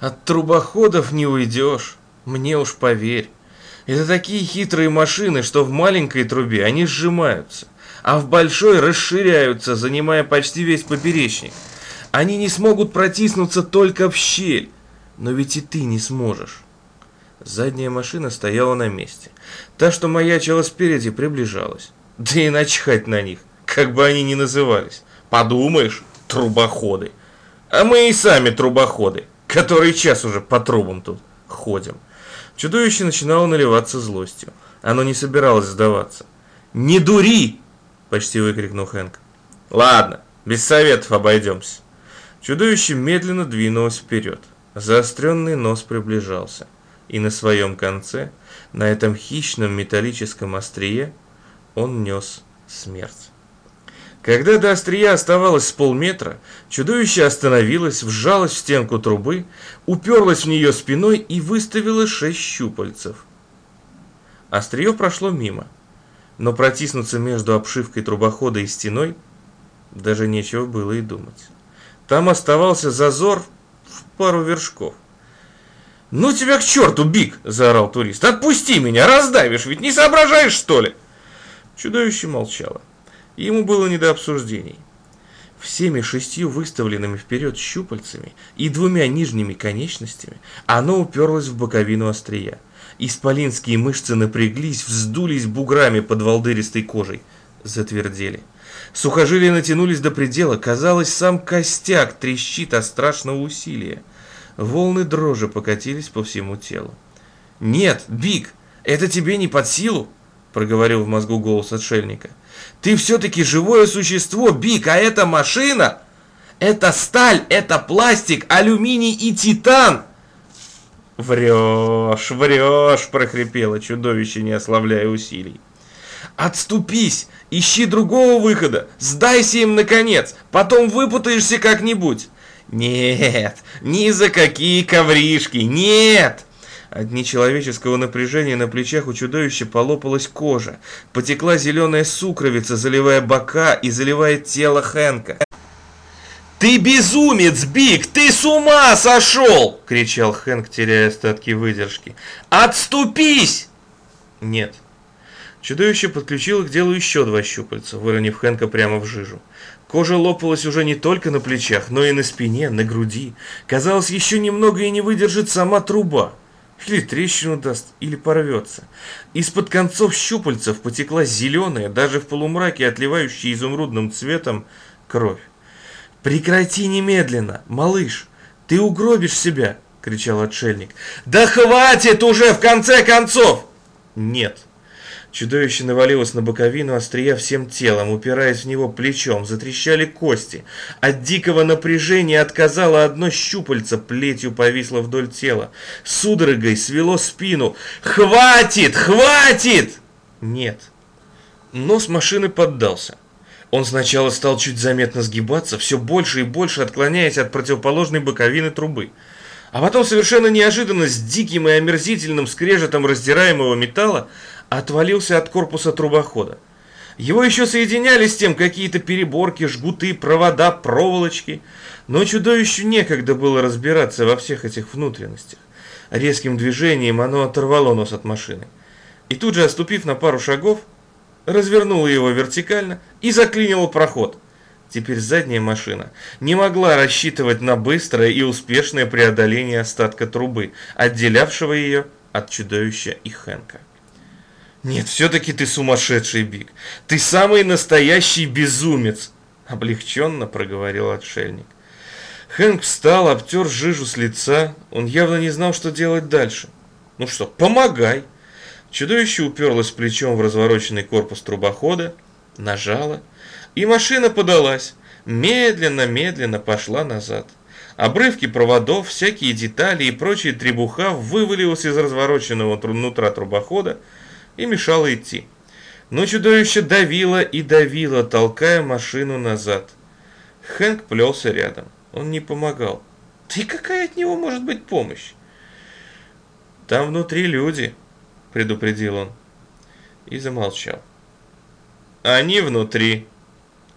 От трубоходов не уйдешь, мне уж поверь. Это такие хитрые машины, что в маленькой трубе они сжимаются, а в большой расширяются, занимая почти весь поперечник. Они не смогут протиснуться только в щель, но ведь и ты не сможешь. Задняя машина стояла на месте. Та, что маячила спереди, приближалась. Да и начхать на них, как бы они ни назывались. Подумаешь, трубоходы. А мы и сами трубоходы, который час уже по трубам тут ходим. Чудовище начинало наливаться злостью. Оно не собиралось сдаваться. «Не дури!» – почти выкрикнул Хэнк. «Ладно, без советов обойдемся». Чудовище медленно двинулось вперед. Заостренный нос приближался. И на своем конце, на этом хищном металлическом острие, он нес смерть. Когда до острия оставалось с полметра, чудовище остановилось, вжалось в стенку трубы, уперлось в нее спиной и выставило шесть щупальцев. Острие прошло мимо, но протиснуться между обшивкой трубохода и стеной даже нечего было и думать. Там оставался зазор в пару вершков. «Ну тебя к черту, Биг!» – заорал турист. «Отпусти меня, раздавишь, ведь не соображаешь, что ли?» Чудовище молчало. Ему было не до обсуждений. Всеми шестью выставленными вперед щупальцами и двумя нижними конечностями оно уперлось в боковину острия. Исполинские мышцы напряглись, вздулись буграми под волдыристой кожей, затвердели. Сухожилия натянулись до предела, казалось, сам костяк трещит от страшного усилия. Волны дрожи покатились по всему телу. «Нет, Биг, это тебе не под силу!» — проговорил в мозгу голос отшельника. Ты все-таки живое существо, Бик, а это машина. Это сталь, это пластик, алюминий и титан. Врешь, врешь, прохрипело чудовище, не ослабляя усилий. Отступись, ищи другого выхода, сдайся им наконец, потом выпутаешься как-нибудь. Нет, ни за какие ковришки, нет! От нечеловеческого напряжения на плечах у чудовища полопалась кожа. Потекла зеленая сукровица, заливая бока и заливая тело Хэнка. «Ты безумец, Биг! Ты с ума сошел!» — кричал Хэнк, теряя остатки выдержки. «Отступись!» «Нет». Чудовище подключило к делу еще два щупальца, выронив Хэнка прямо в жижу. Кожа лопалась уже не только на плечах, но и на спине, на груди. Казалось, еще немного и не выдержит сама труба. Или трещину даст, или порвется. Из-под концов щупальцев потекла зеленая, даже в полумраке отливающая изумрудным цветом, кровь. «Прекрати немедленно, малыш! Ты угробишь себя!» — кричал отшельник. «Да хватит уже, в конце концов!» «Нет!» Чудовище навалилось на боковину острия всем телом, упираясь в него плечом, затрещали кости. От дикого напряжения отказало одно щупальце, плетью повисло вдоль тела. Судорогой свело спину. «Хватит! Хватит!» Нет. Нос машины поддался. Он сначала стал чуть заметно сгибаться, все больше и больше отклоняясь от противоположной боковины трубы. А потом совершенно неожиданно с диким и омерзительным скрежетом раздираемого металла отвалился от корпуса трубохода. Его еще соединяли с тем какие-то переборки, жгуты, провода, проволочки, но чудовищу некогда было разбираться во всех этих внутренностях. Резким движением оно оторвало нос от машины. И тут же, оступив на пару шагов, развернуло его вертикально и заклинило проход. Теперь задняя машина не могла рассчитывать на быстрое и успешное преодоление остатка трубы, отделявшего ее от чудовища и Хэнка. Нет, все-таки ты сумасшедший, Биг. Ты самый настоящий безумец, облегченно проговорил отшельник. Хэнк встал, обтер жижу с лица. Он явно не знал, что делать дальше. Ну что, помогай. Чудовище уперлось плечом в развороченный корпус трубохода, нажало, и машина подалась. Медленно-медленно пошла назад. Обрывки проводов, всякие детали и прочие требуха вывалилось из развороченного внутра трубохода, и мешало идти. Но чудовище давило и давило, толкая машину назад. Хэнк плелся рядом. Он не помогал. Да и какая от него может быть помощь? Там внутри люди, предупредил он. И замолчал. Они внутри,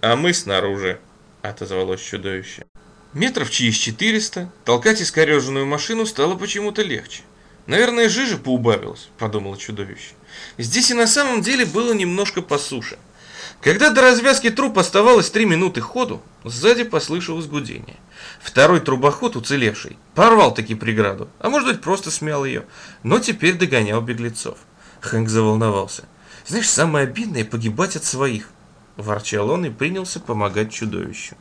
а мы снаружи, отозвалось чудовище. Метров через 400 толкать искореженную машину стало почему-то легче. «Наверное, жижа поубавилась», — подумало чудовище. Здесь и на самом деле было немножко по суше. Когда до развязки труб оставалось три минуты ходу, сзади послышалось гудение. Второй трубоход, уцелевший, порвал таки преграду, а может быть просто смял ее, но теперь догонял беглецов. Хэнк заволновался. «Знаешь, самое обидное — погибать от своих», — ворчал он и принялся помогать чудовищу.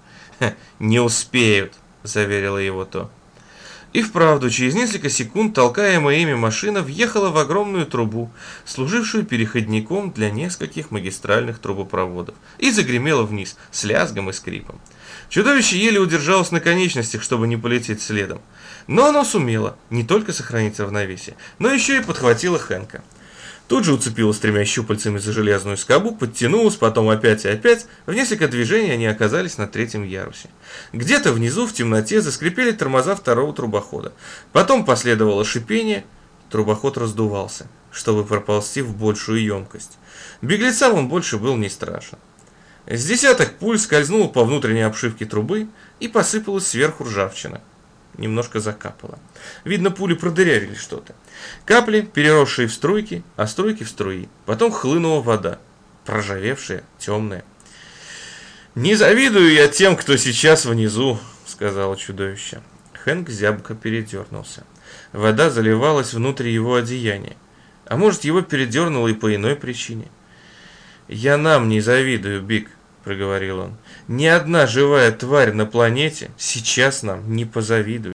«Не успеют», — заверила его то. И вправду, через несколько секунд толкаемая ими машина въехала в огромную трубу, служившую переходником для нескольких магистральных трубопроводов, и загремела вниз с лязгом и скрипом. Чудовище еле удержалось на конечностях, чтобы не полететь следом. Но оно сумело не только сохранить равновесие, но еще и подхватило Хэнка. Тут же уцепилась тремя щупальцами за железную скобу, подтянулась, потом опять и опять. В несколько движений они оказались на третьем ярусе. Где-то внизу в темноте заскрипели тормоза второго трубохода. Потом последовало шипение. Трубоход раздувался, чтобы проползти в большую емкость. Беглецам он больше был не страшен. С десяток пуль скользнуло по внутренней обшивке трубы и посыпалась сверху ржавчина немножко закапало. Видно, пули продырявили что-то. Капли, переросшие в струйки, а струйки в струи. Потом хлынула вода, проржавевшая, темная. «Не завидую я тем, кто сейчас внизу», — сказала чудовище. Хэнк зябко передернулся. Вода заливалась внутрь его одеяния. А может, его передернуло и по иной причине. «Я нам не завидую, Биг», — проговорил он. «Ни одна живая тварь на планете сейчас нам не позавидует».